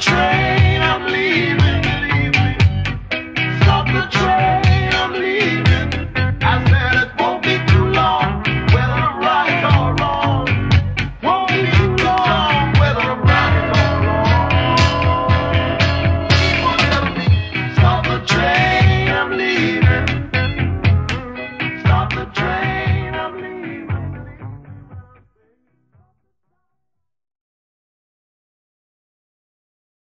train.